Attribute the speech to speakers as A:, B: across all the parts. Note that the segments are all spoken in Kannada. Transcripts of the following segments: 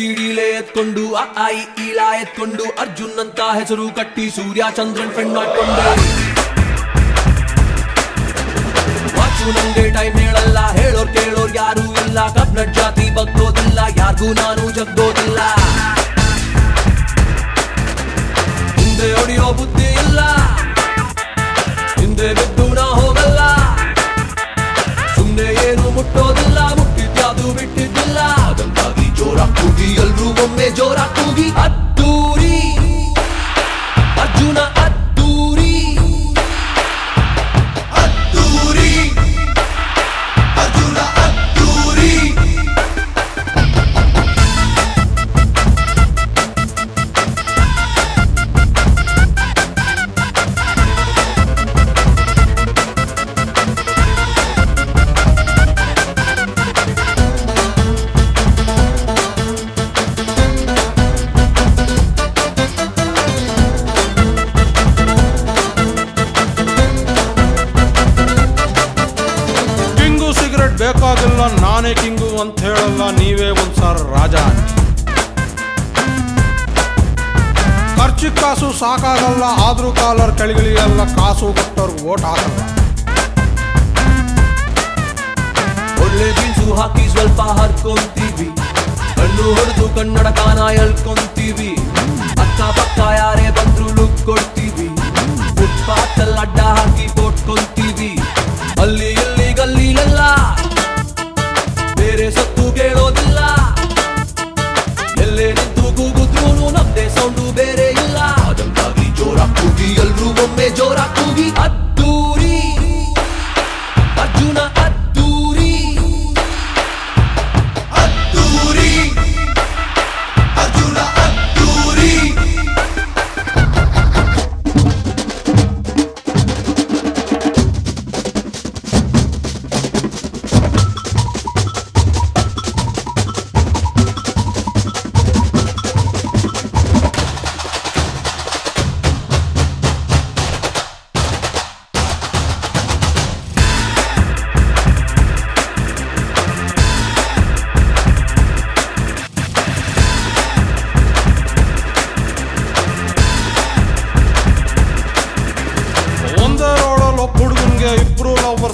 A: ಸಿಡಿಲೆ ಎತ್ಕೊಂಡು ಆ ಆಯಿ ಎತ್ಕೊಂಡು ಅರ್ಜುನ್ ಅಂತ ಹೆಸರು ಕಟ್ಟಿ ಸೂರ್ಯ ಚಂದ್ರನ್ ಫ್ರೆಂಡ್ ಮಾಡ್ಕೊಂಡು ವಾಚು ನಂಗೆ ಟೈಮ್ ಹೇಳಲ್ಲ ಹೇಳೋರ್ ಕೇಳೋರ್ ಯಾರು ಇಲ್ಲ ಕಬ್ಬಡ್ ಜಾತಿ ಬಗ್ಗೋದಿಲ್ಲ ಯಾರಿಗೂ ನಾನು ಜಗ್ಗ ಜೋರಾಗ್ತೂಗಿ ಎಲ್ರೂ ಒಮ್ಮೆ
B: ಜೋರಾಗ್ತೂಗಿ ನೋಣಾ ನೇಕಿಂಗ್ ಅಂತ ಹೇಳಲ್ಲ ನೀವೇ ಒಬ್ಬಸರ ರಾಜ ಅಂತೆ ಕರ್ಚಿಕಾಸು ಸಾಕಾ ಅಲ್ಲ ಆದ್ರೂ ಕಾಲರ್ ಕಳಿಗಳೆಲ್ಲ ಕಾಸು ಕೊಟ್ಟರು ವೋಟ್ ಹಾಕರು
A: ಹುಲೇ ಬೀಸು ಹಾಕಿಸುಲ್ ಪಾರ್ ಕಾಂಟಿವಿ ಹಲ್ಲು ಹರ್ದು ಕನ್ನಡ ಕಾಣಾಯಲ್ ಕಾಂಟಿವಿ ಅಕ್ಕ ಬಕ್ಕ ಯಾರೆ ಬಂದ್ರು ಲೂಕ ಕೊಡ್ತೀವಿ
B: ಬಟ್ ಪಾಟ ಲಡ್ಡಾ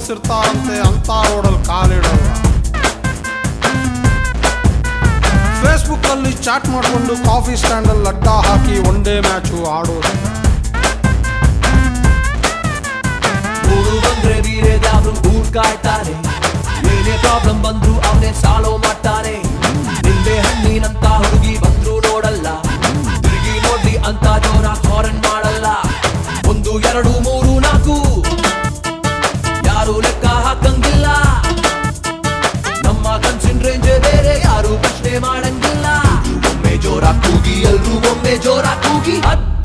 A: సర్తాం సే అంతా రోడల్ కాలేడో ఫేస్‌బుక్ కొल्ली చాట్ మార్క్ కొండు కాఫీ స్టాండ్ ల లట్టా హాకీ వండే మ్యాచ్ ఆడొ రుల్గొంద్రే దిరేదాం బుల్కైతరే నేనే प्रॉब्लम బంధు అవనే సాల ಯಾರು ಲೆಕ್ಕ ಹಾಕಂಗಿಲ್ಲ ನಮ್ಮ ಕನ್ಸಿನ್ ರೇಂಜ್ ಬೇರೆ ಯಾರು ಪ್ರಶ್ನೆ ಮಾಡಂಗಿಲ್ಲ ಒಮ್ಮೆ ಜೋರ ಕೂಗಿ ಎಲ್ರೂ ಒಮ್ಮೆ ಜೋರ ಕೂಗಿ